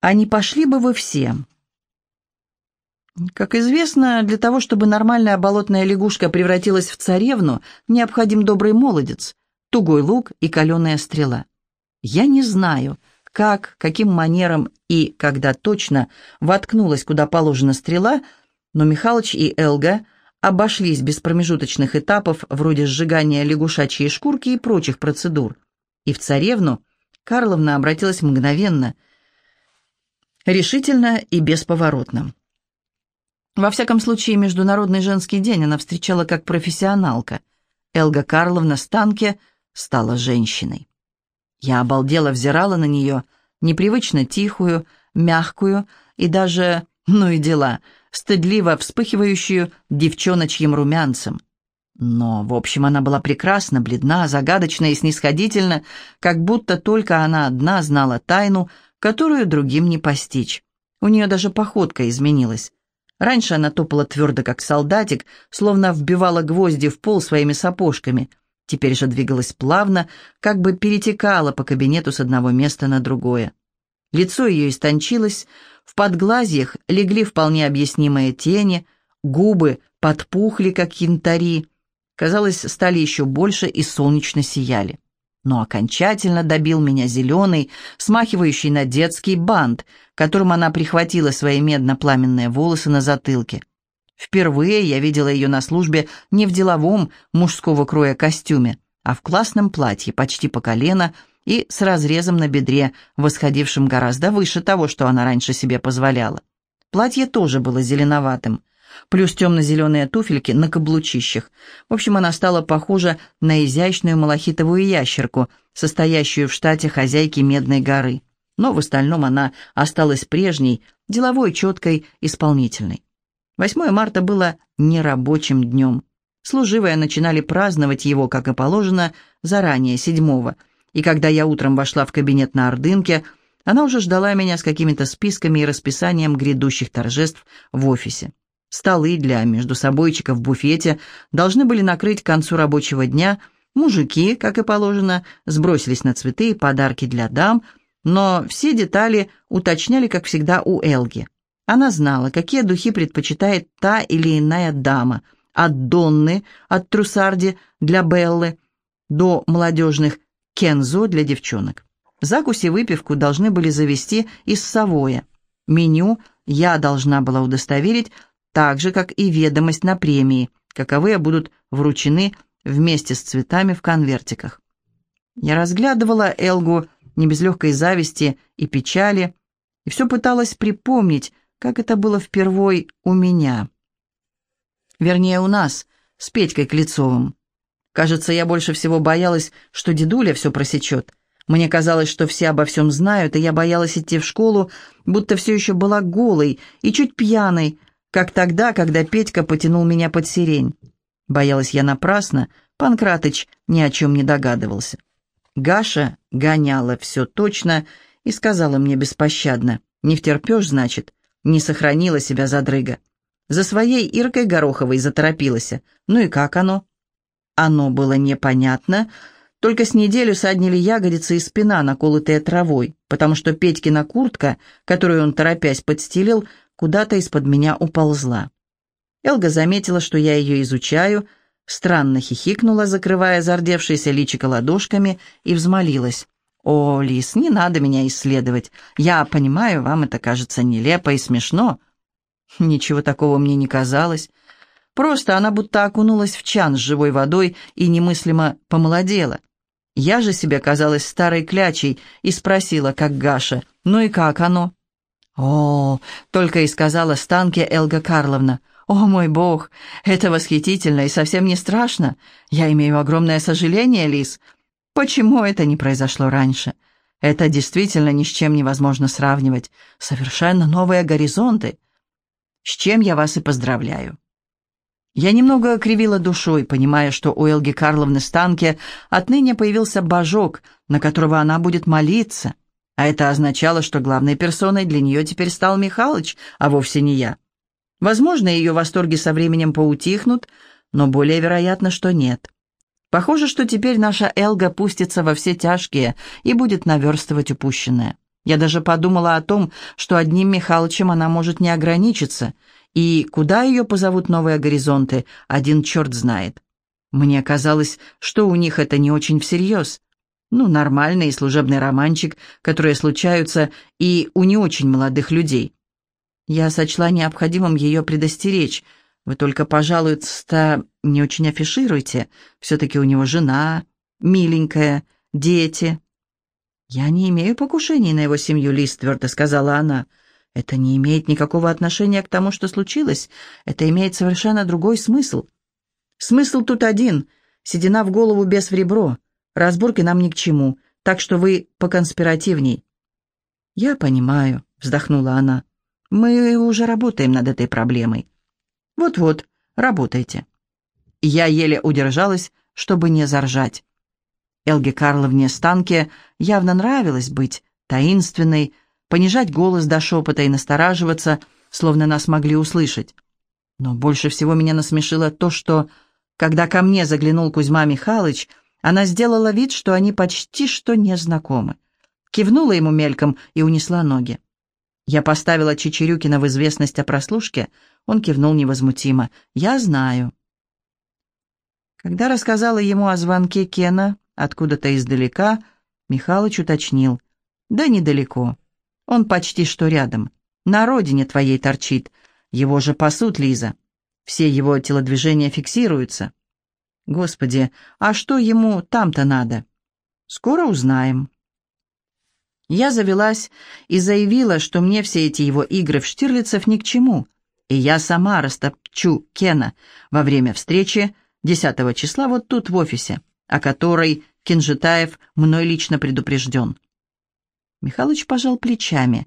А не пошли бы вы все? Как известно, для того, чтобы нормальная болотная лягушка превратилась в царевну, необходим добрый молодец, тугой лук и каленая стрела. Я не знаю, как, каким манером и когда точно воткнулась куда положена стрела, но Михалыч и Элга обошлись без промежуточных этапов вроде сжигания лягушачьей шкурки и прочих процедур. И в царевну Карловна обратилась мгновенно – решительно и бесповоротно. Во всяком случае, Международный женский день она встречала как профессионалка. Элга Карловна Станке стала женщиной. Я обалдела взирала на нее, непривычно тихую, мягкую и даже, ну и дела, стыдливо вспыхивающую девчоночьим румянцем. Но, в общем, она была прекрасна, бледна, загадочна и снисходительна, как будто только она одна знала тайну, которую другим не постичь. У нее даже походка изменилась. Раньше она топала твердо, как солдатик, словно вбивала гвозди в пол своими сапожками. Теперь же двигалась плавно, как бы перетекала по кабинету с одного места на другое. Лицо ее истончилось, в подглазьях легли вполне объяснимые тени, губы подпухли, как янтари, казалось, стали еще больше и солнечно сияли но окончательно добил меня зеленый, смахивающий на детский бант, которым она прихватила свои медно-пламенные волосы на затылке. Впервые я видела ее на службе не в деловом мужского кроя костюме, а в классном платье почти по колено и с разрезом на бедре, восходившим гораздо выше того, что она раньше себе позволяла. Платье тоже было зеленоватым плюс темно-зеленые туфельки на каблучищах. В общем, она стала похожа на изящную малахитовую ящерку, состоящую в штате хозяйки Медной горы. Но в остальном она осталась прежней, деловой, четкой, исполнительной. 8 марта было нерабочим днем. Служивые начинали праздновать его, как и положено, заранее, седьмого. И когда я утром вошла в кабинет на Ордынке, она уже ждала меня с какими-то списками и расписанием грядущих торжеств в офисе. Столы для междусобойчиков в буфете должны были накрыть к концу рабочего дня. Мужики, как и положено, сбросились на цветы и подарки для дам, но все детали уточняли, как всегда, у Элги. Она знала, какие духи предпочитает та или иная дама, от Донны, от Трусарди для Беллы до молодежных Кензо для девчонок. Закуси выпивку должны были завести из Савоя. Меню я должна была удостоверить, так же, как и ведомость на премии, каковые будут вручены вместе с цветами в конвертиках. Я разглядывала Элгу не без легкой зависти и печали, и все пыталась припомнить, как это было впервой у меня. Вернее, у нас, с Петькой Клецовым. Кажется, я больше всего боялась, что дедуля все просечет. Мне казалось, что все обо всем знают, и я боялась идти в школу, будто все еще была голой и чуть пьяной, как тогда, когда Петька потянул меня под сирень. Боялась я напрасно, Панкратыч ни о чем не догадывался. Гаша гоняла все точно и сказала мне беспощадно, «Не втерпешь, значит?» Не сохранила себя задрыга. За своей Иркой Гороховой заторопилась. Ну и как оно? Оно было непонятно, только с неделю саднили ягодицы и спина, наколотые травой, потому что Петькина куртка, которую он торопясь подстелил, куда-то из-под меня уползла. Элга заметила, что я ее изучаю, странно хихикнула, закрывая зардевшееся личико ладошками, и взмолилась. «О, Лис, не надо меня исследовать. Я понимаю, вам это кажется нелепо и смешно». Ничего такого мне не казалось. Просто она будто окунулась в чан с живой водой и немыслимо помолодела. Я же себе казалась старой клячей и спросила, как Гаша, «Ну и как оно?» «О!» — только и сказала Станке Элга Карловна. «О, мой бог! Это восхитительно и совсем не страшно. Я имею огромное сожаление, Лис. Почему это не произошло раньше? Это действительно ни с чем невозможно сравнивать. Совершенно новые горизонты. С чем я вас и поздравляю». Я немного кривила душой, понимая, что у Элги Карловны Станке отныне появился божок, на которого она будет молиться — а это означало, что главной персоной для нее теперь стал Михалыч, а вовсе не я. Возможно, ее восторги со временем поутихнут, но более вероятно, что нет. Похоже, что теперь наша Элга пустится во все тяжкие и будет наверстывать упущенное. Я даже подумала о том, что одним Михалычем она может не ограничиться, и куда ее позовут новые горизонты, один черт знает. Мне казалось, что у них это не очень всерьез. Ну, нормальный служебный романчик, которые случаются и у не очень молодых людей. Я сочла необходимым ее предостеречь. Вы только, пожалуйста, не очень афишируйте. Все-таки у него жена, миленькая, дети. «Я не имею покушений на его семью, Лиз», — твердо сказала она. «Это не имеет никакого отношения к тому, что случилось. Это имеет совершенно другой смысл. Смысл тут один — седина в голову без в ребро. Разборки нам ни к чему, так что вы поконспиративней». «Я понимаю», — вздохнула она. «Мы уже работаем над этой проблемой». «Вот-вот, работайте». Я еле удержалась, чтобы не заржать. Элге Карловне Станке явно нравилось быть таинственной, понижать голос до шепота и настораживаться, словно нас могли услышать. Но больше всего меня насмешило то, что, когда ко мне заглянул Кузьма Михайлович, она сделала вид, что они почти что не знакомы. Кивнула ему мельком и унесла ноги. Я поставила Чечерюкина в известность о прослушке, он кивнул невозмутимо. «Я знаю». Когда рассказала ему о звонке Кена, Откуда-то издалека Михалыч уточнил. «Да недалеко. Он почти что рядом. На родине твоей торчит. Его же пасут, Лиза. Все его телодвижения фиксируются. Господи, а что ему там-то надо? Скоро узнаем». Я завелась и заявила, что мне все эти его игры в Штирлицев ни к чему, и я сама растопчу Кена во время встречи 10 числа вот тут в офисе о которой Кинжетаев мной лично предупрежден. Михалыч пожал плечами.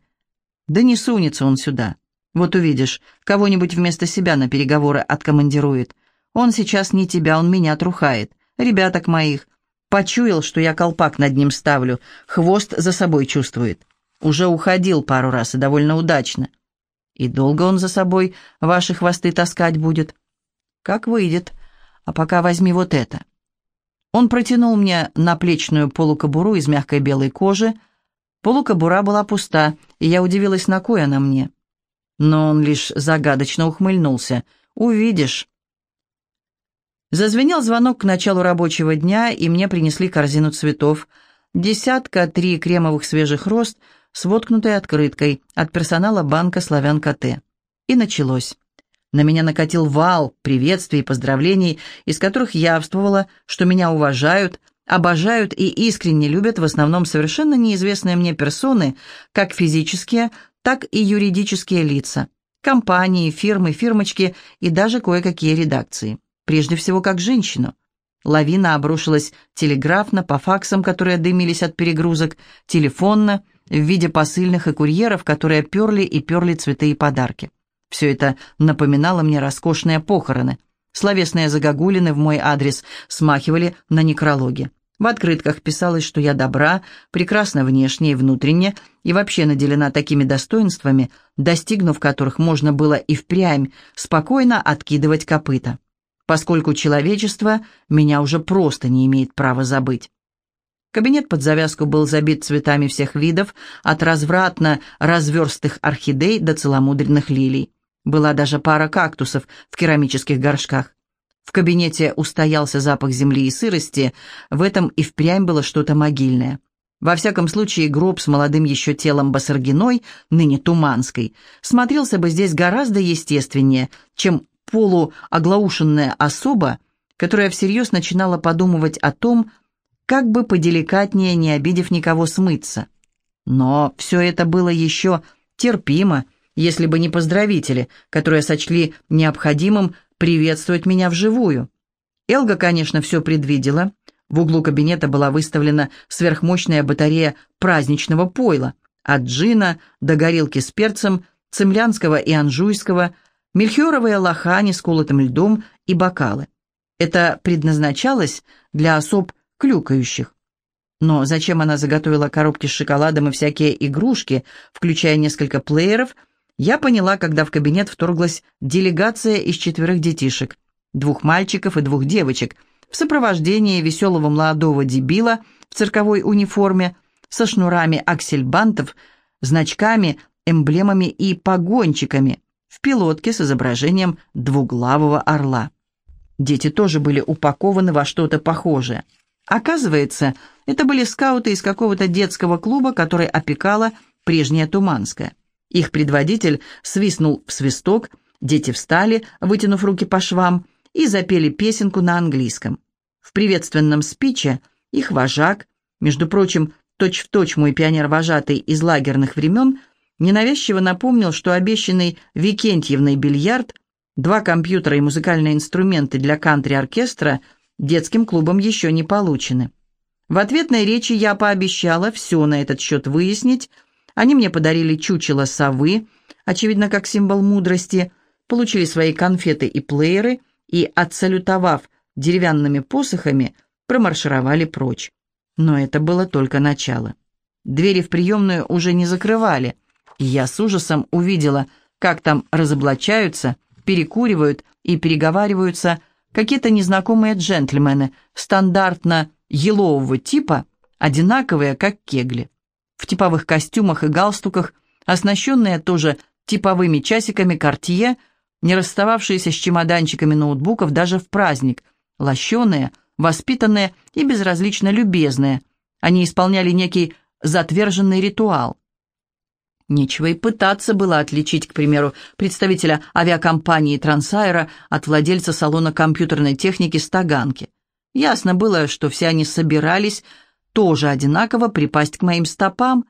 Да не сунется он сюда. Вот увидишь, кого-нибудь вместо себя на переговоры откомандирует. Он сейчас не тебя, он меня трухает. Ребяток моих. Почуял, что я колпак над ним ставлю, хвост за собой чувствует. Уже уходил пару раз и довольно удачно. И долго он за собой ваши хвосты таскать будет? Как выйдет. А пока возьми вот это. Он протянул мне наплечную полукобуру из мягкой белой кожи. Полукобура была пуста, и я удивилась, на кой она мне. Но он лишь загадочно ухмыльнулся. «Увидишь». Зазвенел звонок к началу рабочего дня, и мне принесли корзину цветов. Десятка, три кремовых свежих роз с воткнутой открыткой от персонала банка «Славян КТ». И началось. На меня накатил вал приветствий и поздравлений, из которых явствовало, что меня уважают, обожают и искренне любят в основном совершенно неизвестные мне персоны, как физические, так и юридические лица, компании, фирмы, фирмочки и даже кое-какие редакции. Прежде всего, как женщину. Лавина обрушилась телеграфно, по факсам, которые дымились от перегрузок, телефонно, в виде посыльных и курьеров, которые перли и перли цветы и подарки. Все это напоминало мне роскошные похороны. Словесные загогулины в мой адрес смахивали на некрологи. В открытках писалось, что я добра, прекрасна внешне и внутренне, и вообще наделена такими достоинствами, достигнув которых можно было и впрямь спокойно откидывать копыта, поскольку человечество меня уже просто не имеет права забыть. Кабинет под завязку был забит цветами всех видов, от развратно разверстых орхидей до целомудренных лилий. Была даже пара кактусов в керамических горшках. В кабинете устоялся запах земли и сырости, в этом и впрямь было что-то могильное. Во всяком случае, гроб с молодым еще телом Басаргиной, ныне Туманской, смотрелся бы здесь гораздо естественнее, чем полуоглаушенная особа, которая всерьез начинала подумывать о том, как бы поделикатнее, не обидев никого, смыться. Но все это было еще терпимо, если бы не поздравители, которые сочли необходимым приветствовать меня вживую. Элга, конечно, все предвидела. В углу кабинета была выставлена сверхмощная батарея праздничного пойла, от джина до горилки с перцем, цемлянского и анжуйского, мельхиоровые лохани с колотым льдом и бокалы. Это предназначалось для особ клюкающих. Но зачем она заготовила коробки с шоколадом и всякие игрушки, включая несколько плееров – я поняла, когда в кабинет вторглась делегация из четверых детишек, двух мальчиков и двух девочек, в сопровождении веселого молодого дебила в цирковой униформе, со шнурами аксельбантов, значками, эмблемами и погончиками в пилотке с изображением двуглавого орла. Дети тоже были упакованы во что-то похожее. Оказывается, это были скауты из какого-то детского клуба, который опекала прежняя Туманская. Их предводитель свистнул в свисток, дети встали, вытянув руки по швам, и запели песенку на английском. В приветственном спиче их вожак, между прочим, точь-в-точь мой пионер-вожатый из лагерных времен, ненавязчиво напомнил, что обещанный Викентьевной бильярд, два компьютера и музыкальные инструменты для кантри-оркестра детским клубом еще не получены. В ответной речи я пообещала все на этот счет выяснить, они мне подарили чучело совы, очевидно, как символ мудрости, получили свои конфеты и плееры и, отсалютовав деревянными посохами, промаршировали прочь. Но это было только начало. Двери в приемную уже не закрывали, я с ужасом увидела, как там разоблачаются, перекуривают и переговариваются какие-то незнакомые джентльмены, стандартно елового типа, одинаковые, как кегли в типовых костюмах и галстуках, оснащенные тоже типовыми часиками Cartier, не расстававшиеся с чемоданчиками ноутбуков даже в праздник, лощеные, воспитанные и безразлично любезные. Они исполняли некий затверженный ритуал. Нечего и пытаться было отличить, к примеру, представителя авиакомпании Трансайра от владельца салона компьютерной техники Стаганки. Ясно было, что все они собирались тоже одинаково припасть к моим стопам.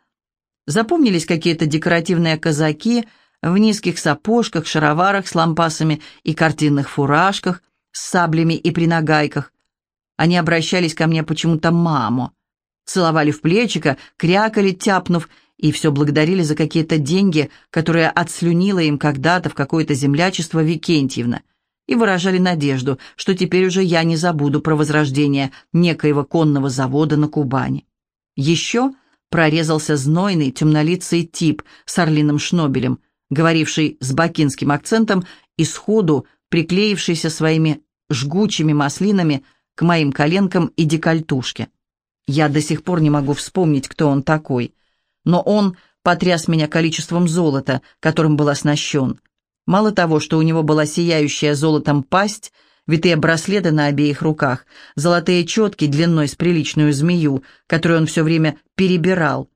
Запомнились какие-то декоративные казаки в низких сапожках, шароварах с лампасами и картинных фуражках с саблями и при нагайках. Они обращались ко мне почему-то «мамо», целовали в плечико, крякали, тяпнув, и все благодарили за какие-то деньги, которые отслюнила им когда-то в какое-то землячество Викентьевна и выражали надежду, что теперь уже я не забуду про возрождение некоего конного завода на Кубани. Еще прорезался знойный темнолицый тип с орлиным шнобелем, говоривший с бакинским акцентом и сходу приклеившийся своими жгучими маслинами к моим коленкам и декольтушке. Я до сих пор не могу вспомнить, кто он такой, но он потряс меня количеством золота, которым был оснащен – Мало того, что у него была сияющая золотом пасть, витые браслеты на обеих руках, золотые четки длиной с приличную змею, которую он все время перебирал.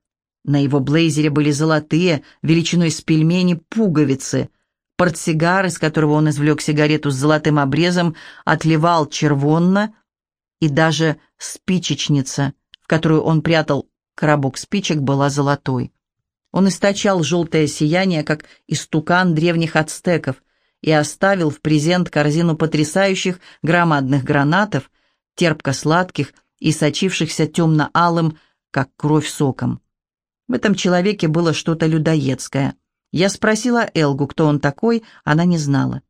На его блейзере были золотые, величиной с пельмени, пуговицы. Портсигар, из которого он извлек сигарету с золотым обрезом, отливал червонно, и даже спичечница, в которую он прятал коробок спичек, была золотой. Он источал желтое сияние, как истукан древних ацтеков, и оставил в презент корзину потрясающих громадных гранатов, терпко-сладких и сочившихся темно-алым, как кровь соком. В этом человеке было что-то людоедское. Я спросила Элгу, кто он такой, она не знала.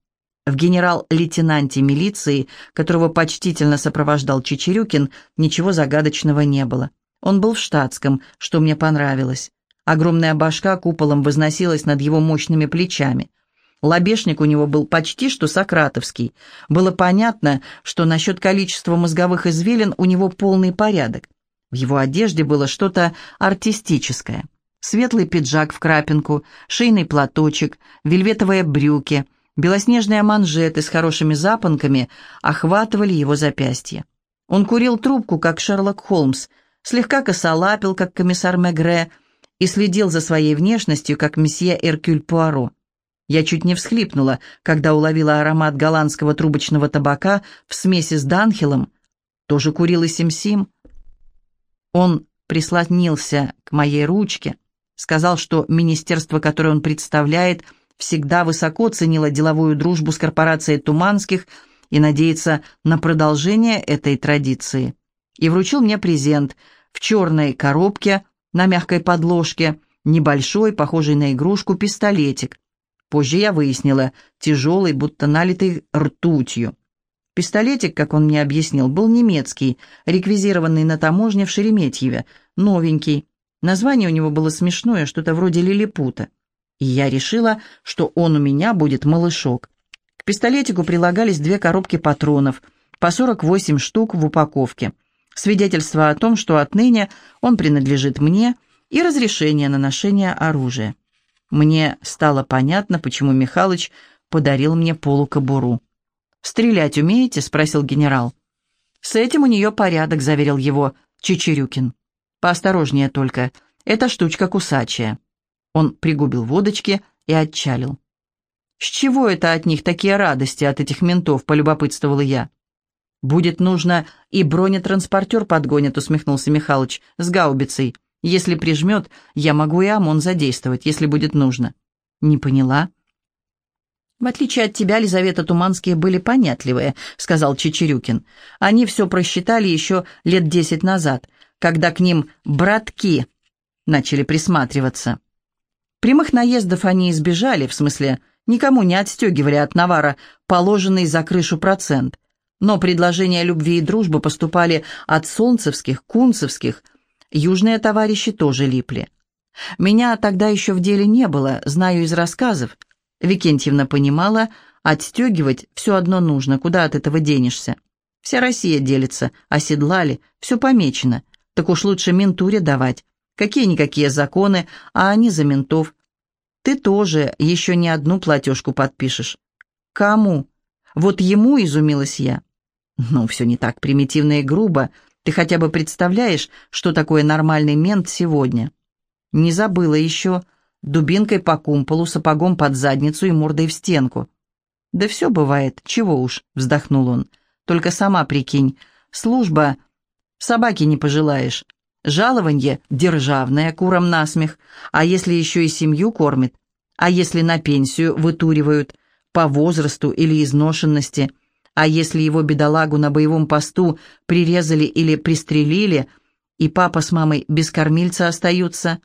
В генерал-лейтенанте милиции, которого почтительно сопровождал Чечерюкин, ничего загадочного не было. Он был в штатском, что мне понравилось. Огромная башка куполом возносилась над его мощными плечами. Лобешник у него был почти что сократовский. Было понятно, что насчет количества мозговых извилин у него полный порядок. В его одежде было что-то артистическое. Светлый пиджак в крапинку, шейный платочек, вельветовые брюки, белоснежные манжеты с хорошими запонками охватывали его запястье. Он курил трубку, как Шерлок Холмс, слегка косолапил, как комиссар Мегре, и следил за своей внешностью, как месье Эркюль Пуаро. Я чуть не всхлипнула, когда уловила аромат голландского трубочного табака в смеси с Данхилом. Тоже курил и Сим-Сим. Он прислонился к моей ручке, сказал, что министерство, которое он представляет, всегда высоко ценило деловую дружбу с корпорацией Туманских и надеется на продолжение этой традиции. И вручил мне презент в черной коробке на мягкой подложке, небольшой, похожий на игрушку, пистолетик. Позже я выяснила, тяжелый, будто налитый ртутью. Пистолетик, как он мне объяснил, был немецкий, реквизированный на таможне в Шереметьеве, новенький. Название у него было смешное, что-то вроде лилипута. И я решила, что он у меня будет малышок. К пистолетику прилагались две коробки патронов, по 48 штук в упаковке – свидетельство о том, что отныне он принадлежит мне, и разрешение на ношение оружия. Мне стало понятно, почему Михалыч подарил мне полукобуру. «Стрелять умеете?» — спросил генерал. «С этим у нее порядок», — заверил его Чечерюкин. «Поосторожнее только, эта штучка кусачая». Он пригубил водочки и отчалил. «С чего это от них такие радости, от этих ментов?» — полюбопытствовала я. «Будет нужно, и бронетранспортер подгонят», — усмехнулся Михалыч, — «с гаубицей. Если прижмет, я могу и ОМОН задействовать, если будет нужно». «Не поняла?» «В отличие от тебя, Лизавета Туманские были понятливые», — сказал Чечерюкин. «Они все просчитали еще лет десять назад, когда к ним братки начали присматриваться. Прямых наездов они избежали, в смысле, никому не отстегивали от навара положенный за крышу процент. Но предложения любви и дружбы поступали от солнцевских, кунцевских, южные товарищи тоже липли. Меня тогда еще в деле не было, знаю из рассказов. Викентьевна понимала, отстегивать все одно нужно, куда от этого денешься. Вся Россия делится, оседлали, все помечено. Так уж лучше ментуре давать. Какие-никакие законы, а они за ментов. Ты тоже еще не одну платежку подпишешь. Кому? Вот ему изумилась я. Ну, все не так примитивно и грубо. Ты хотя бы представляешь, что такое нормальный мент сегодня? Не забыла еще. Дубинкой по кумполу, сапогом под задницу и мордой в стенку. «Да все бывает, чего уж», — вздохнул он. «Только сама прикинь, служба собаки не пожелаешь. Жалованье державное, курам насмех. А если еще и семью кормит? А если на пенсию вытуривают? По возрасту или изношенности? А если его бедолагу на боевом посту прирезали или пристрелили, и папа с мамой без кормильца остаются?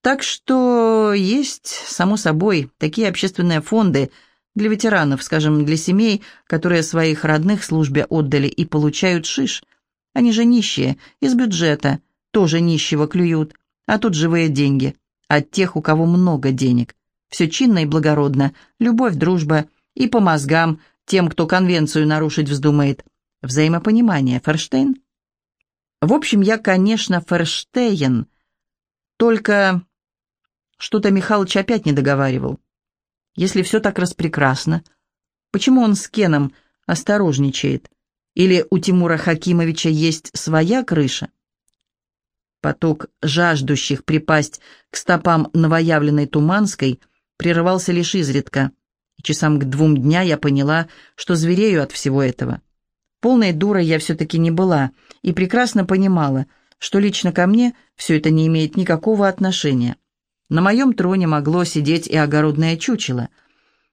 Так что есть, само собой, такие общественные фонды для ветеранов, скажем, для семей, которые своих родных службе отдали и получают шиш – они же нищие, из бюджета, тоже нищего клюют, а тут живые деньги, от тех, у кого много денег. Все чинно и благородно, любовь, дружба и по мозгам тем, кто конвенцию нарушить вздумает. Взаимопонимание, Ферштейн? В общем, я, конечно, Ферштейн, только что-то Михалыч опять не договаривал. Если все так распрекрасно, почему он с Кеном осторожничает? Или у Тимура Хакимовича есть своя крыша? Поток жаждущих припасть к стопам новоявленной Туманской прерывался лишь изредка, часам к двум дня я поняла, что зверею от всего этого. Полной дурой я все-таки не была и прекрасно понимала, что лично ко мне все это не имеет никакого отношения. На моем троне могло сидеть и огородное чучело.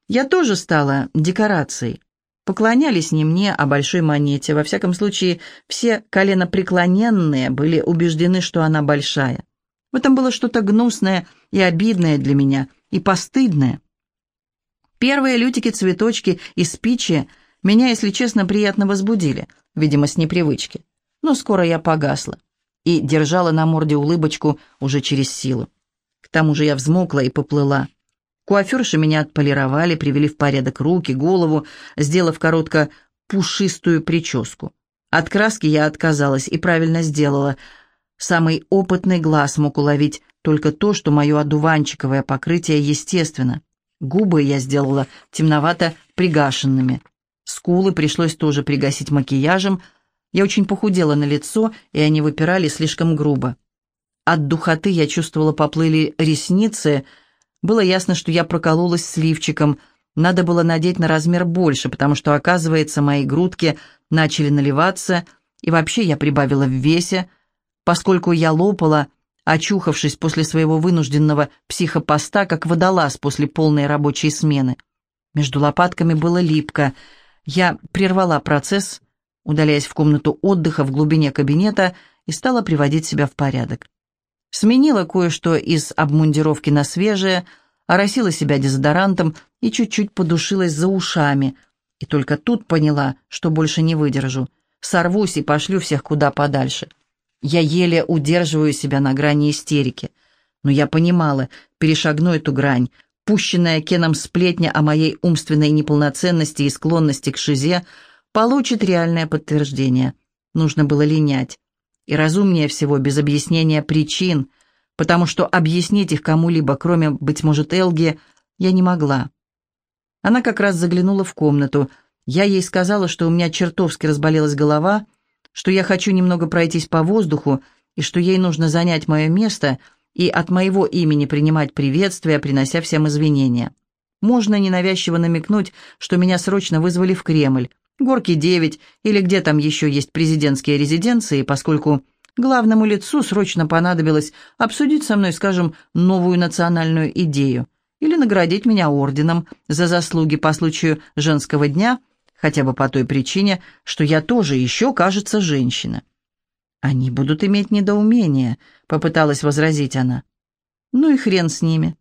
Я тоже стала декорацией. Поклонялись не мне, а большой монете. Во всяком случае, все коленопреклоненные были убеждены, что она большая. В этом было что-то гнусное и обидное для меня, и постыдное. Первые лютики-цветочки и спичи меня, если честно, приятно возбудили, видимо, с непривычки. Но скоро я погасла и держала на морде улыбочку уже через силу. К тому же я взмокла и поплыла. Куаферши меня отполировали, привели в порядок руки, голову, сделав коротко пушистую прическу. От краски я отказалась и правильно сделала. Самый опытный глаз мог уловить только то, что мое одуванчиковое покрытие естественно. Губы я сделала темновато пригашенными. Скулы пришлось тоже пригасить макияжем. Я очень похудела на лицо, и они выпирали слишком грубо. От духоты я чувствовала поплыли ресницы — было ясно, что я прокололась сливчиком. Надо было надеть на размер больше, потому что, оказывается, мои грудки начали наливаться, и вообще я прибавила в весе, поскольку я лопала, очухавшись после своего вынужденного психопоста, как водолаз после полной рабочей смены. Между лопатками было липко. Я прервала процесс, удаляясь в комнату отдыха в глубине кабинета, и стала приводить себя в порядок. Сменила кое-что из обмундировки на свежее, оросила себя дезодорантом и чуть-чуть подушилась за ушами. И только тут поняла, что больше не выдержу. Сорвусь и пошлю всех куда подальше. Я еле удерживаю себя на грани истерики. Но я понимала, перешагну эту грань. Пущенная Кеном сплетня о моей умственной неполноценности и склонности к шизе получит реальное подтверждение. нужно было линять. И разумнее всего без объяснения причин, потому что объяснить их кому-либо, кроме, быть может, Элги, я не могла. Она как раз заглянула в комнату. Я ей сказала, что у меня чертовски разболелась голова, что я хочу немного пройтись по воздуху и что ей нужно занять мое место и от моего имени принимать приветствия, принося всем извинения. Можно ненавязчиво намекнуть, что меня срочно вызвали в Кремль, Горки 9 или где там еще есть президентские резиденции, поскольку главному лицу срочно понадобилось обсудить со мной, скажем, новую национальную идею или наградить меня орденом за заслуги по случаю женского дня, хотя бы по той причине, что я тоже еще, кажется, женщина. «Они будут иметь недоумение», — попыталась возразить она. «Ну и хрен с ними».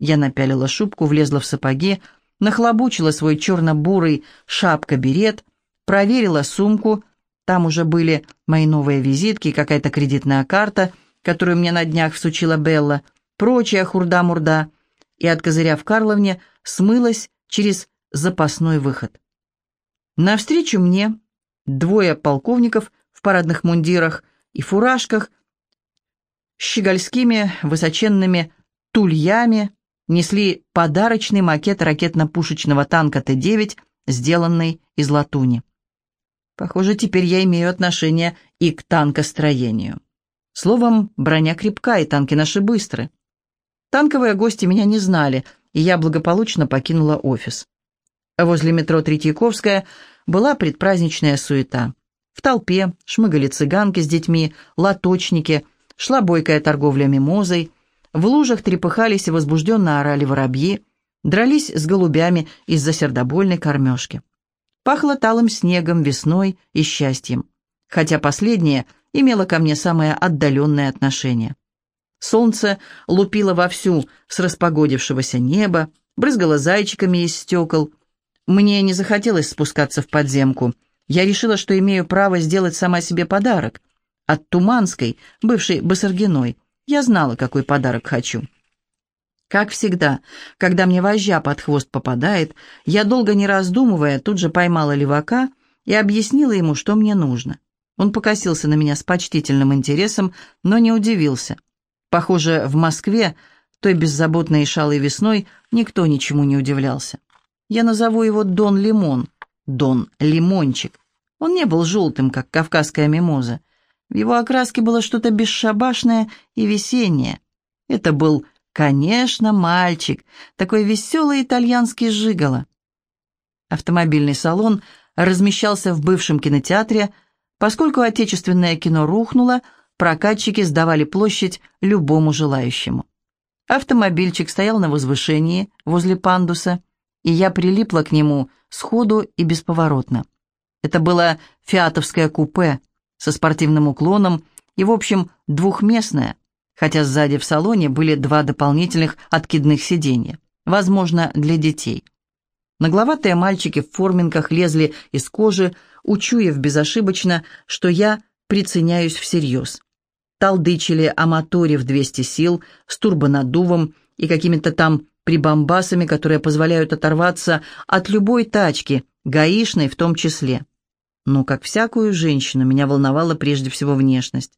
Я напялила шубку, влезла в сапоги, нахлобучила свой черно-бурый шапка-берет, проверила сумку, там уже были мои новые визитки, какая-то кредитная карта, которую мне на днях всучила Белла, прочая хурда-мурда, и, откозыряв Карловне, смылась через запасной выход. Навстречу мне двое полковников в парадных мундирах и фуражках, щегольскими высоченными тульями, несли подарочный макет ракетно-пушечного танка Т-9, сделанный из латуни. Похоже, теперь я имею отношение и к танкостроению. Словом, броня крепка, и танки наши быстры. Танковые гости меня не знали, и я благополучно покинула офис. Возле метро Третьяковская была предпраздничная суета. В толпе шмыгали цыганки с детьми, лоточники, шла бойкая торговля мимозой, в лужах трепыхались и возбужденно орали воробьи, дрались с голубями из-за сердобольной кормежки. Пахло талым снегом, весной и счастьем, хотя последнее имело ко мне самое отдаленное отношение. Солнце лупило вовсю с распогодившегося неба, брызгало зайчиками из стекол. Мне не захотелось спускаться в подземку. Я решила, что имею право сделать сама себе подарок. От Туманской, бывшей Басаргиной, я знала, какой подарок хочу. Как всегда, когда мне вожжа под хвост попадает, я, долго не раздумывая, тут же поймала левака и объяснила ему, что мне нужно. Он покосился на меня с почтительным интересом, но не удивился. Похоже, в Москве, той беззаботной и шалой весной, никто ничему не удивлялся. Я назову его Дон Лимон, Дон Лимончик. Он не был желтым, как кавказская мимоза. В его окраске было что-то бесшабашное и весеннее. Это был, конечно, мальчик, такой веселый итальянский жигало. Автомобильный салон размещался в бывшем кинотеатре, поскольку отечественное кино рухнуло, прокатчики сдавали площадь любому желающему. Автомобильчик стоял на возвышении возле пандуса, и я прилипла к нему сходу и бесповоротно. Это было фиатовское купе — со спортивным уклоном и, в общем, двухместная, хотя сзади в салоне были два дополнительных откидных сиденья, возможно, для детей. Нагловатые мальчики в форминках лезли из кожи, учуяв безошибочно, что я приценяюсь всерьез. Талдычили о моторе в 200 сил с турбонаддувом и какими-то там прибамбасами, которые позволяют оторваться от любой тачки, гаишной в том числе. Но, как всякую женщину, меня волновала прежде всего внешность.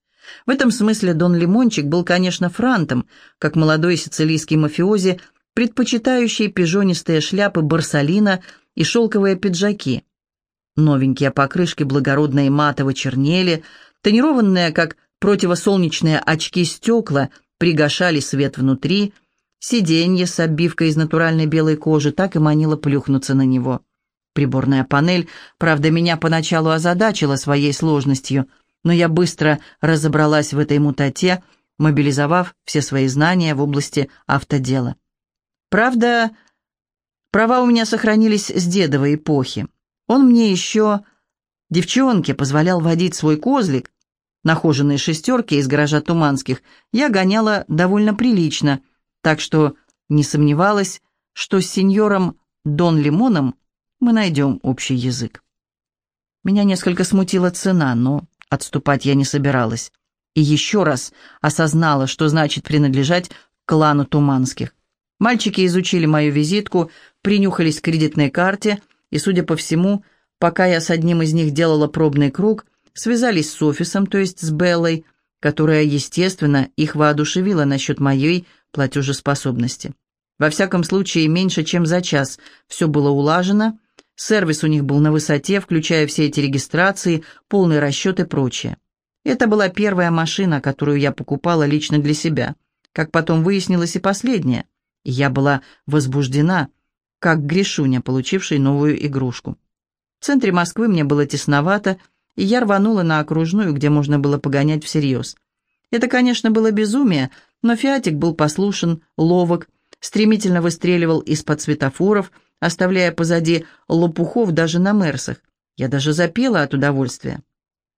В этом смысле Дон Лимончик был, конечно, франтом, как молодой сицилийский мафиози, предпочитающий пижонистые шляпы барсалина и шелковые пиджаки. Новенькие покрышки благородно и матово чернели, тонированные, как противосолнечные очки стекла, пригашали свет внутри, сиденье с обивкой из натуральной белой кожи так и манило плюхнуться на него. Приборная панель, правда, меня поначалу озадачила своей сложностью, но я быстро разобралась в этой мутате, мобилизовав все свои знания в области автодела. Правда, права у меня сохранились с дедовой эпохи. Он мне еще, девчонке, позволял водить свой козлик. Нахоженные шестерки из гаража Туманских я гоняла довольно прилично, так что не сомневалась, что с сеньором Дон Лимоном мы найдем общий язык. Меня несколько смутила цена, но отступать я не собиралась. И еще раз осознала, что значит принадлежать клану Туманских. Мальчики изучили мою визитку, принюхались к кредитной карте, и, судя по всему, пока я с одним из них делала пробный круг, связались с офисом, то есть с Беллой, которая, естественно, их воодушевила насчет моей платежеспособности. Во всяком случае, меньше чем за час все было улажено, сервис у них был на высоте, включая все эти регистрации, полный расчет и прочее. Это была первая машина, которую я покупала лично для себя, как потом выяснилось и последняя. Я была возбуждена, как Гришуня, получивший новую игрушку. В центре Москвы мне было тесновато, и я рванула на окружную, где можно было погонять всерьез. Это, конечно, было безумие, но Фиатик был послушен, ловок, стремительно выстреливал из-под светофоров, оставляя позади лопухов даже на Мерсах. Я даже запела от удовольствия.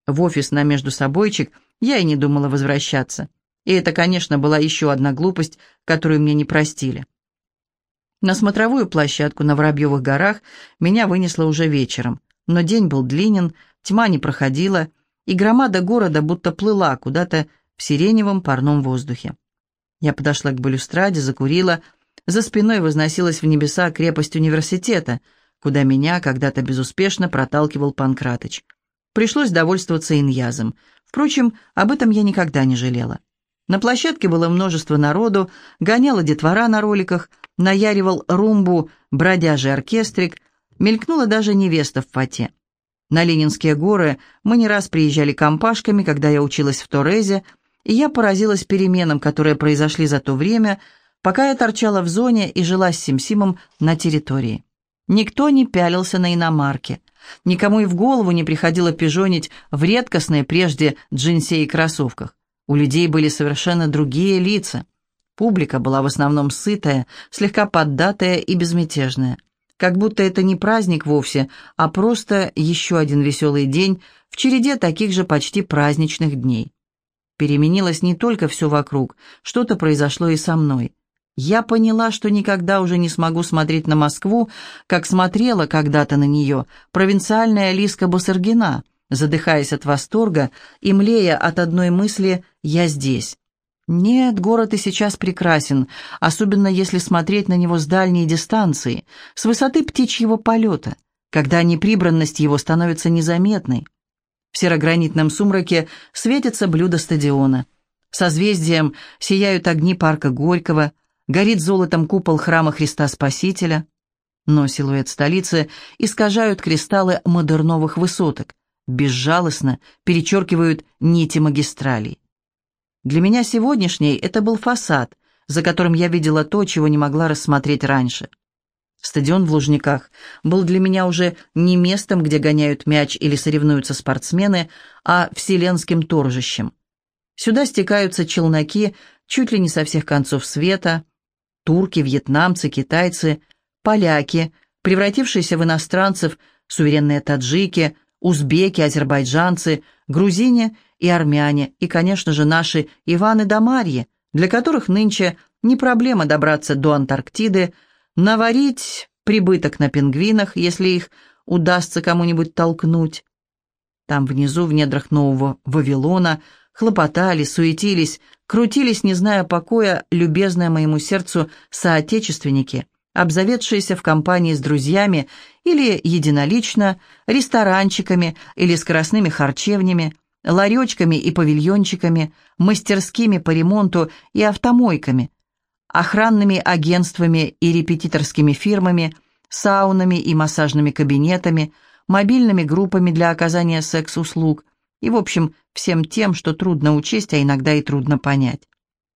В офис на между собойчик я и не думала возвращаться. И это, конечно, была еще одна глупость, которую мне не простили. На смотровую площадку на Воробьевых горах меня вынесло уже вечером, но день был длинен, тьма не проходила, и громада города будто плыла куда-то в сиреневом парном воздухе. Я подошла к балюстраде, закурила, за спиной возносилась в небеса крепость университета, куда меня когда-то безуспешно проталкивал Панкратыч. Пришлось довольствоваться иньязом. Впрочем, об этом я никогда не жалела. На площадке было множество народу, гоняла детвора на роликах, наяривал румбу бродяжий оркестрик, мелькнула даже невеста в фате. На Ленинские горы мы не раз приезжали компашками, когда я училась в Торезе, и я поразилась переменам, которые произошли за то время, пока я торчала в зоне и жила с Симсимом на территории. Никто не пялился на иномарке. Никому и в голову не приходило пижонить в редкостной прежде джинсе и кроссовках. У людей были совершенно другие лица. Публика была в основном сытая, слегка поддатая и безмятежная. Как будто это не праздник вовсе, а просто еще один веселый день в череде таких же почти праздничных дней. Переменилось не только все вокруг, что-то произошло и со мной. Я поняла, что никогда уже не смогу смотреть на Москву, как смотрела когда-то на нее провинциальная Лиска Бусаргина, задыхаясь от восторга и млея от одной мысли «я здесь». Нет, город и сейчас прекрасен, особенно если смотреть на него с дальней дистанции, с высоты птичьего полета, когда неприбранность его становится незаметной. В серогранитном сумраке светятся блюда стадиона. Созвездием сияют огни парка Горького – горит золотом купол храма Христа Спасителя, но силуэт столицы искажают кристаллы модерновых высоток, безжалостно перечеркивают нити магистралей. Для меня сегодняшний это был фасад, за которым я видела то, чего не могла рассмотреть раньше. Стадион в Лужниках был для меня уже не местом, где гоняют мяч или соревнуются спортсмены, а вселенским торжищем. Сюда стекаются челноки чуть ли не со всех концов света, турки, вьетнамцы, китайцы, поляки, превратившиеся в иностранцев, суверенные таджики, узбеки, азербайджанцы, грузине и армяне, и, конечно же, наши Иваны да Марьи, для которых нынче не проблема добраться до Антарктиды, наварить прибыток на пингвинах, если их удастся кому-нибудь толкнуть. Там внизу, в недрах нового Вавилона, хлопотали, суетились, крутились, не зная покоя, любезные моему сердцу соотечественники, обзаведшиеся в компании с друзьями или единолично, ресторанчиками или скоростными харчевнями, ларечками и павильончиками, мастерскими по ремонту и автомойками, охранными агентствами и репетиторскими фирмами, саунами и массажными кабинетами, мобильными группами для оказания секс-услуг, и, в общем, всем тем, что трудно учесть, а иногда и трудно понять.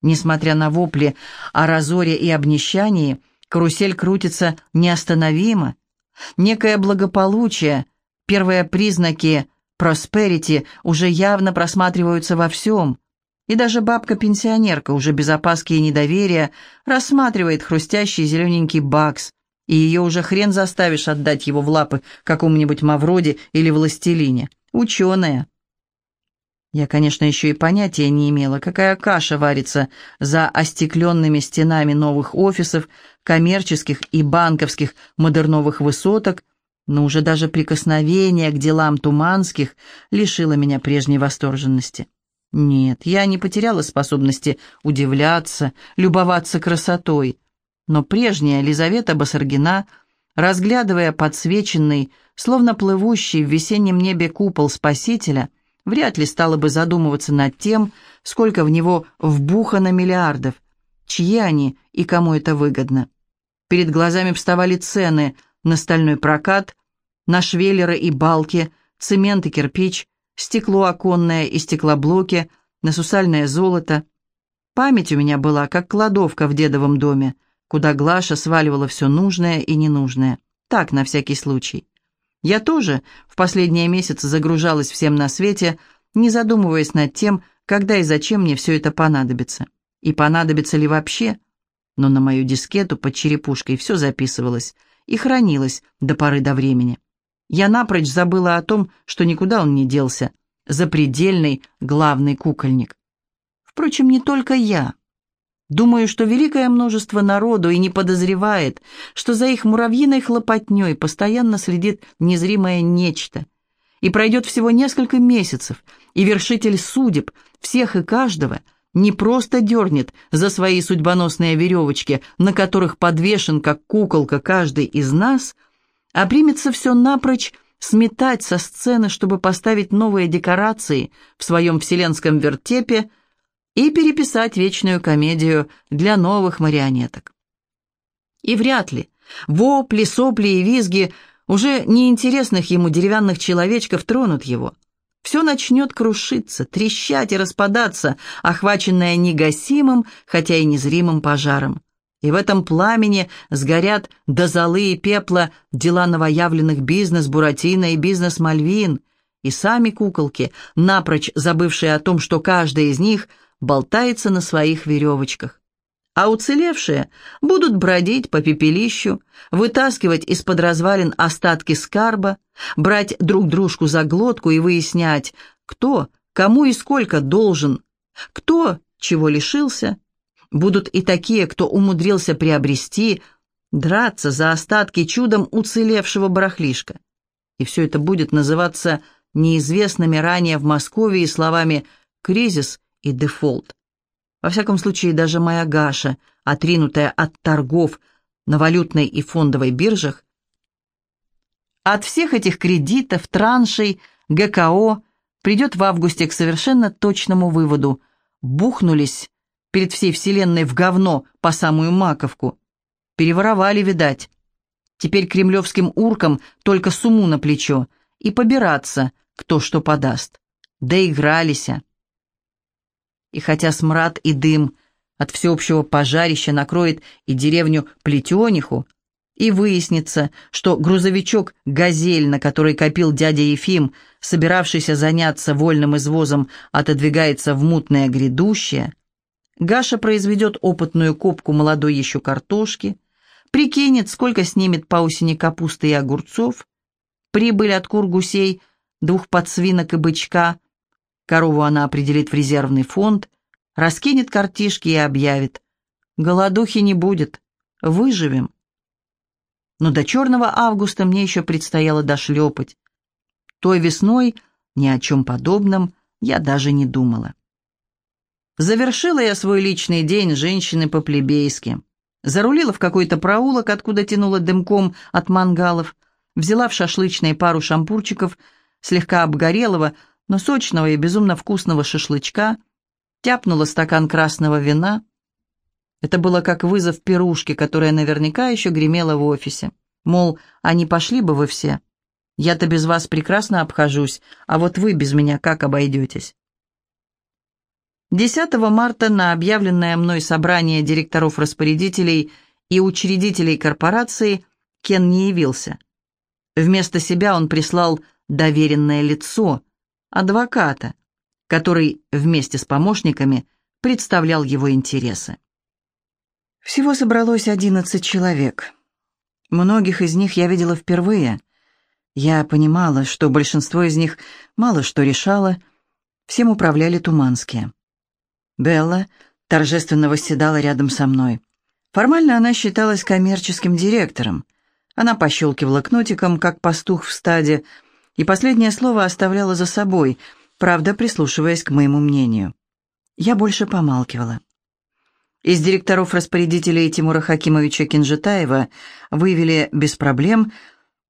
Несмотря на вопли о разоре и обнищании, карусель крутится неостановимо. Некое благополучие, первые признаки просперити уже явно просматриваются во всем. И даже бабка-пенсионерка, уже без опаски и недоверия, рассматривает хрустящий зелененький бакс, и ее уже хрен заставишь отдать его в лапы какому-нибудь Мавроде или Властелине. Ученая. Я, конечно, еще и понятия не имела, какая каша варится за остекленными стенами новых офисов, коммерческих и банковских модерновых высоток, но уже даже прикосновение к делам туманских лишило меня прежней восторженности. Нет, я не потеряла способности удивляться, любоваться красотой, но прежняя Елизавета Басаргина, разглядывая подсвеченный, словно плывущий в весеннем небе купол Спасителя, вряд ли стала бы задумываться над тем, сколько в него вбухано миллиардов, чьи они и кому это выгодно. Перед глазами вставали цены на стальной прокат, на швеллеры и балки, цемент и кирпич, стекло оконное и стеклоблоки, на сусальное золото. Память у меня была, как кладовка в дедовом доме, куда Глаша сваливала все нужное и ненужное. Так, на всякий случай. Я тоже в последние месяцы загружалась всем на свете, не задумываясь над тем, когда и зачем мне все это понадобится. И понадобится ли вообще. Но на мою дискету под черепушкой все записывалось и хранилось до поры до времени. Я напрочь забыла о том, что никуда он не делся. Запредельный главный кукольник. Впрочем, не только я. Думаю, что великое множество народу и не подозревает, что за их муравьиной хлопотней постоянно следит незримое нечто. И пройдет всего несколько месяцев, и вершитель судеб всех и каждого не просто дернет за свои судьбоносные веревочки, на которых подвешен, как куколка, каждый из нас, примется все напрочь сметать со сцены, чтобы поставить новые декорации в своем вселенском вертепе – и переписать вечную комедию для новых марионеток. И вряд ли вопли, сопли и визги уже неинтересных ему деревянных человечков тронут его. Все начнет крушиться, трещать и распадаться, охваченное негасимым, хотя и незримым пожаром. И в этом пламени сгорят до золы и пепла дела новоявленных бизнес Буратино и бизнес Мальвин, и сами куколки, напрочь забывшие о том, что каждая из них – болтается на своих веревочках. А уцелевшие будут бродить по пепелищу, вытаскивать из-под развалин остатки скарба, брать друг дружку за глотку и выяснять, кто, кому и сколько должен, кто чего лишился. Будут и такие, кто умудрился приобрести, драться за остатки чудом уцелевшего барахлишка. И все это будет называться неизвестными ранее в Москве и словами «кризис» и дефолт. Во всяком случае, даже моя Гаша, отринутая от торгов на валютной и фондовой биржах, от всех этих кредитов, траншей, ГКО придет в августе к совершенно точному выводу. Бухнулись перед всей вселенной в говно по самую маковку. Переворовали, видать. Теперь кремлевским уркам только суму на плечо и побираться, кто что подаст. Доигрались. И хотя смрад и дым от всеобщего пожарища накроет и деревню Плетениху, и выяснится, что грузовичок «Газель», на который копил дядя Ефим, собиравшийся заняться вольным извозом, отодвигается в мутное грядущее, Гаша произведет опытную копку молодой еще картошки, прикинет, сколько снимет по осени капусты и огурцов, прибыль от кур гусей, двух подсвинок и бычка, Корову она определит в резервный фонд, раскинет картишки и объявит. Голодухи не будет, выживем. Но до черного августа мне еще предстояло дошлепать. Той весной ни о чем подобном я даже не думала. Завершила я свой личный день женщины по-плебейски. Зарулила в какой-то проулок, откуда тянула дымком от мангалов, взяла в шашлычной пару шампурчиков, слегка обгорелого, но сочного и безумно вкусного шашлычка, тяпнула стакан красного вина. Это было как вызов пирушке, которая наверняка еще гремела в офисе. Мол, а не пошли бы вы все? Я-то без вас прекрасно обхожусь, а вот вы без меня как обойдетесь? 10 марта на объявленное мной собрание директоров-распорядителей и учредителей корпорации Кен не явился. Вместо себя он прислал доверенное лицо, адвоката, который вместе с помощниками представлял его интересы. Всего собралось одиннадцать человек. Многих из них я видела впервые. Я понимала, что большинство из них мало что решало, всем управляли туманские. Белла торжественно восседала рядом со мной. Формально она считалась коммерческим директором. Она пощелкивала кнутиком, как пастух в стаде, и последнее слово оставляла за собой, правда, прислушиваясь к моему мнению. Я больше помалкивала. Из директоров-распорядителей Тимура Хакимовича Кинжетаева вывели без проблем,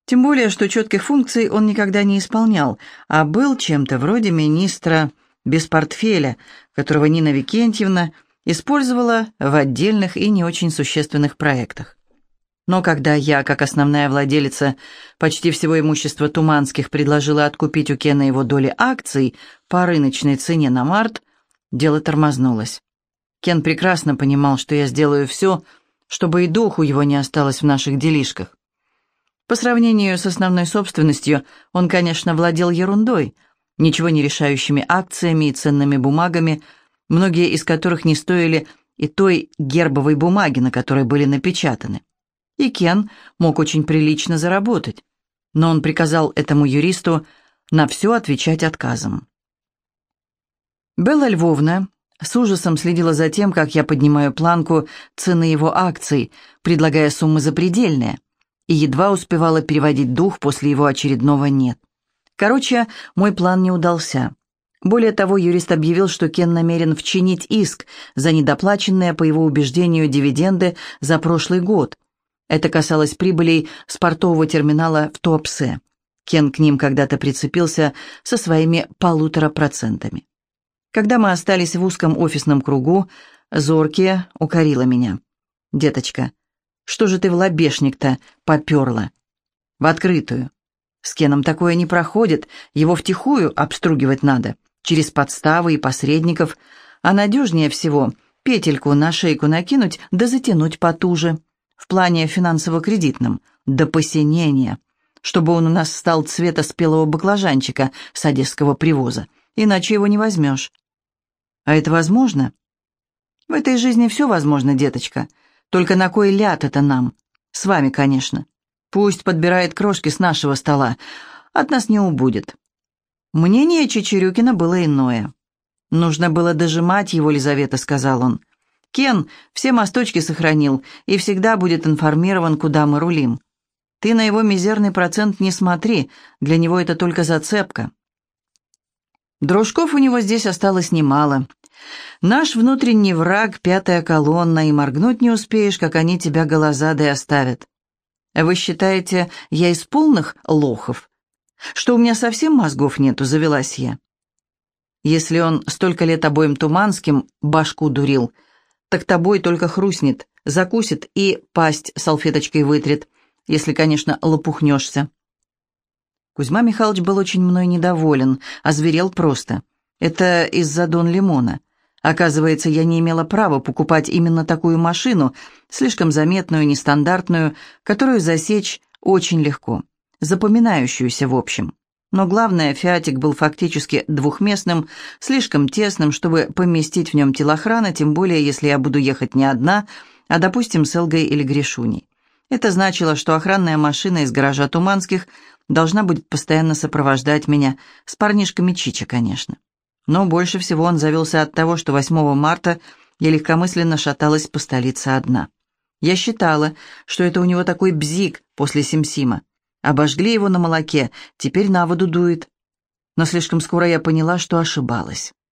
Тем более, что четких функций он никогда не исполнял, а был чем-то вроде министра без портфеля, которого Нина Викентьевна использовала в отдельных и не очень существенных проектах. Но когда я, как основная владелица почти всего имущества Туманских, предложила откупить у Кена его доли акций по рыночной цене на март, дело тормознулось. Кен прекрасно понимал, что я сделаю все, чтобы и духу его не осталось в наших делишках. По сравнению с основной собственностью, он, конечно, владел ерундой, ничего не решающими акциями и ценными бумагами, многие из которых не стоили и той гербовой бумаги, на которой были напечатаны и Кен мог очень прилично заработать, но он приказал этому юристу на все отвечать отказом. Белла Львовна с ужасом следила за тем, как я поднимаю планку цены его акций, предлагая суммы запредельные, и едва успевала переводить дух после его очередного «нет». Короче, мой план не удался. Более того, юрист объявил, что Кен намерен вчинить иск за недоплаченные, по его убеждению, дивиденды за прошлый год, это касалось прибылей с портового терминала в Туапсе. Кен к ним когда-то прицепился со своими полутора процентами. Когда мы остались в узком офисном кругу, Зоркия укорила меня. «Деточка, что же ты в лобешник-то поперла?» «В открытую. С Кеном такое не проходит, его втихую обстругивать надо, через подставы и посредников, а надежнее всего петельку на шейку накинуть да затянуть потуже» в плане финансово-кредитном, до посинения, чтобы он у нас стал цвета спелого баклажанчика с одесского привоза, иначе его не возьмешь. А это возможно? В этой жизни все возможно, деточка. Только на кой ляд это нам? С вами, конечно. Пусть подбирает крошки с нашего стола. От нас не убудет. Мнение Чечерюкина было иное. «Нужно было дожимать его, Лизавета», — сказал он. Кен все мосточки сохранил и всегда будет информирован, куда мы рулим. Ты на его мизерный процент не смотри, для него это только зацепка. Дружков у него здесь осталось немало. Наш внутренний враг — пятая колонна, и моргнуть не успеешь, как они тебя голозадой оставят. Вы считаете, я из полных лохов? Что у меня совсем мозгов нету, завелась я. Если он столько лет обоим Туманским башку дурил — так тобой только хрустнет, закусит и пасть салфеточкой вытрет, если, конечно, лопухнешься. Кузьма Михайлович был очень мной недоволен, озверел просто. Это из-за Дон Лимона. Оказывается, я не имела права покупать именно такую машину, слишком заметную, нестандартную, которую засечь очень легко, запоминающуюся в общем. Но главное, «Фиатик» был фактически двухместным, слишком тесным, чтобы поместить в нем телохрана, тем более, если я буду ехать не одна, а, допустим, с Элгой или Гришуней. Это значило, что охранная машина из гаража Туманских должна будет постоянно сопровождать меня, с парнишками Чича, конечно. Но больше всего он завелся от того, что 8 марта я легкомысленно шаталась по столице одна. Я считала, что это у него такой бзик после Симсима. Обожгли его на молоке, теперь на воду дует. Но слишком скоро я поняла, что ошибалась.